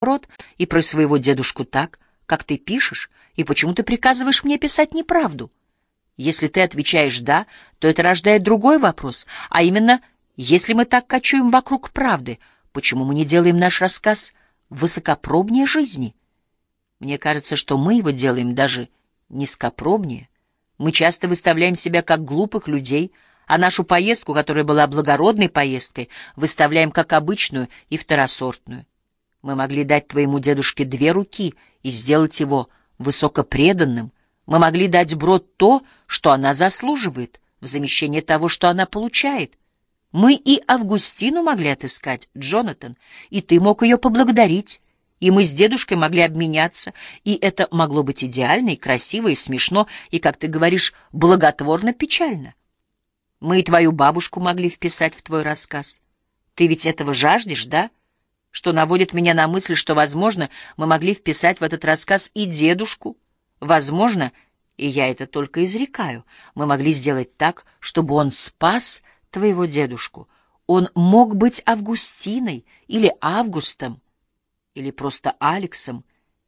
рот и про своего дедушку так, как ты пишешь, и почему ты приказываешь мне писать неправду? Если ты отвечаешь «да», то это рождает другой вопрос, а именно, если мы так кочуем вокруг правды, почему мы не делаем наш рассказ высокопробнее жизни? Мне кажется, что мы его делаем даже низкопробнее. Мы часто выставляем себя как глупых людей, а нашу поездку, которая была благородной поездкой, выставляем как обычную и второсортную. Мы могли дать твоему дедушке две руки и сделать его высокопреданным. Мы могли дать Брод то, что она заслуживает, в замещение того, что она получает. Мы и Августину могли отыскать, Джонатан, и ты мог ее поблагодарить, и мы с дедушкой могли обменяться, и это могло быть идеально, и красиво, и смешно, и, как ты говоришь, благотворно печально. Мы и твою бабушку могли вписать в твой рассказ. Ты ведь этого жаждешь, да?» Что наводит меня на мысль, что, возможно, мы могли вписать в этот рассказ и дедушку. Возможно, и я это только изрекаю, мы могли сделать так, чтобы он спас твоего дедушку. Он мог быть Августиной или Августом, или просто Алексом,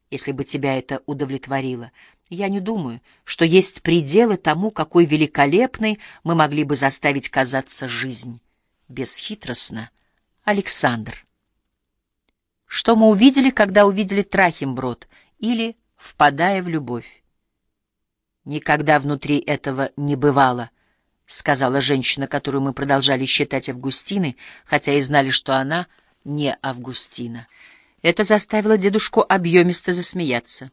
если бы тебя это удовлетворило. Я не думаю, что есть пределы тому, какой великолепной мы могли бы заставить казаться жизнь. Бесхитростно. Александр. Что мы увидели, когда увидели Трахимброд или впадая в любовь? Никогда внутри этого не бывало, сказала женщина, которую мы продолжали считать Августиной, хотя и знали, что она не Августина. Это заставило дедушку объемисто засмеяться.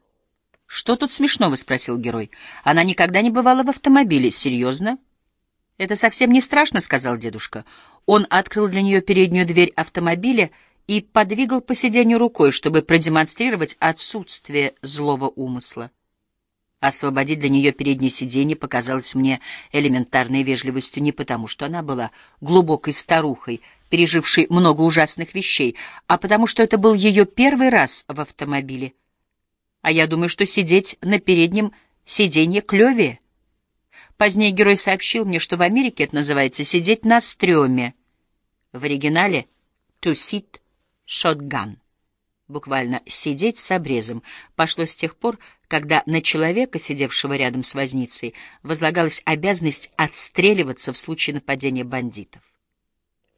«Что тут смешного?» — спросил герой. «Она никогда не бывала в автомобиле. Серьезно?» «Это совсем не страшно», — сказал дедушка. Он открыл для нее переднюю дверь автомобиля и подвигал по сиденью рукой, чтобы продемонстрировать отсутствие злого умысла. Освободить для нее переднее сиденье показалось мне элементарной вежливостью не потому, что она была глубокой старухой, пережившей много ужасных вещей, а потому что это был ее первый раз в автомобиле. А я думаю, что сидеть на переднем сиденье клевее. Позднее герой сообщил мне, что в Америке это называется «сидеть на стреме». В оригинале «to sit шотган. Буквально «сидеть с обрезом» пошло с тех пор, когда на человека, сидевшего рядом с возницей, возлагалась обязанность отстреливаться в случае нападения бандитов.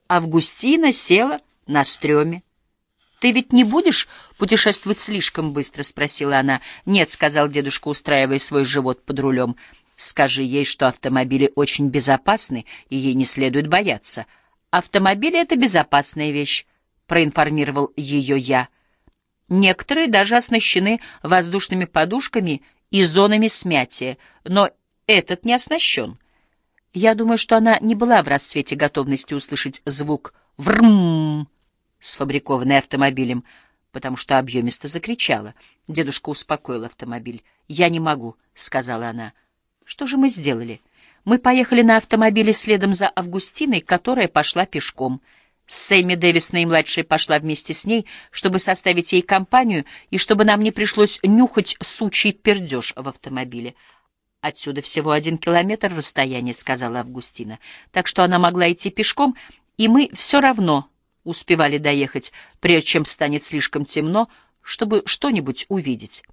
Августина села на стреме. «Ты ведь не будешь путешествовать слишком быстро?» — спросила она. «Нет», — сказал дедушка, устраивая свой живот под рулем. «Скажи ей, что автомобили очень безопасны, и ей не следует бояться. Автомобили — это безопасная вещь проинформировал ее я. Некоторые даже оснащены воздушными подушками и зонами смятия, но этот не оснащен. Я думаю, что она не была в расцвете готовности услышать звук «врм», сфабрикованный автомобилем, потому что объемисто закричала. Дедушка успокоил автомобиль. «Я не могу», — сказала она. «Что же мы сделали?» Мы поехали на автомобиле следом за Августиной, которая пошла пешком — Сэмми Дэвис наимладшая пошла вместе с ней, чтобы составить ей компанию и чтобы нам не пришлось нюхать сучий пердеж в автомобиле. «Отсюда всего один километр расстояния», — сказала Августина. «Так что она могла идти пешком, и мы все равно успевали доехать, прежде чем станет слишком темно, чтобы что-нибудь увидеть».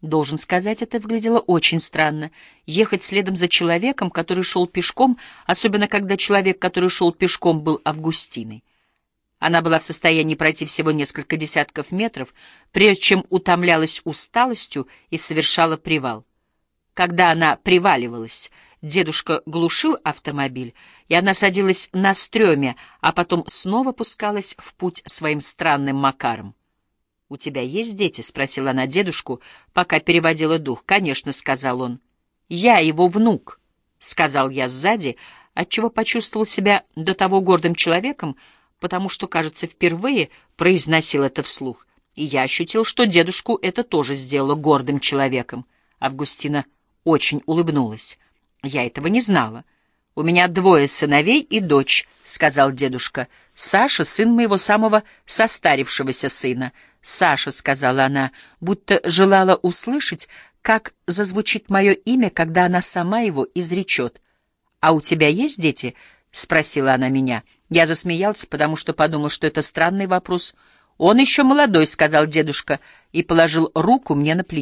Должен сказать, это выглядело очень странно. Ехать следом за человеком, который шел пешком, особенно когда человек, который шел пешком, был Августиной. Она была в состоянии пройти всего несколько десятков метров, прежде чем утомлялась усталостью и совершала привал. Когда она приваливалась, дедушка глушил автомобиль, и она садилась на стреме, а потом снова пускалась в путь своим странным макаром. «У тебя есть дети?» — спросила она дедушку, пока переводила дух. «Конечно», — сказал он. «Я его внук», — сказал я сзади, отчего почувствовал себя до того гордым человеком, потому что, кажется, впервые произносил это вслух. И я ощутил, что дедушку это тоже сделало гордым человеком. Августина очень улыбнулась. Я этого не знала. «У меня двое сыновей и дочь», — сказал дедушка. «Саша — сын моего самого состарившегося сына». «Саша», — сказала она, будто желала услышать, как зазвучит мое имя, когда она сама его изречет. «А у тебя есть дети?» — спросила она меня. — я засмеялся, потому что подумал, что это странный вопрос. «Он еще молодой», — сказал дедушка и положил руку мне на плечо.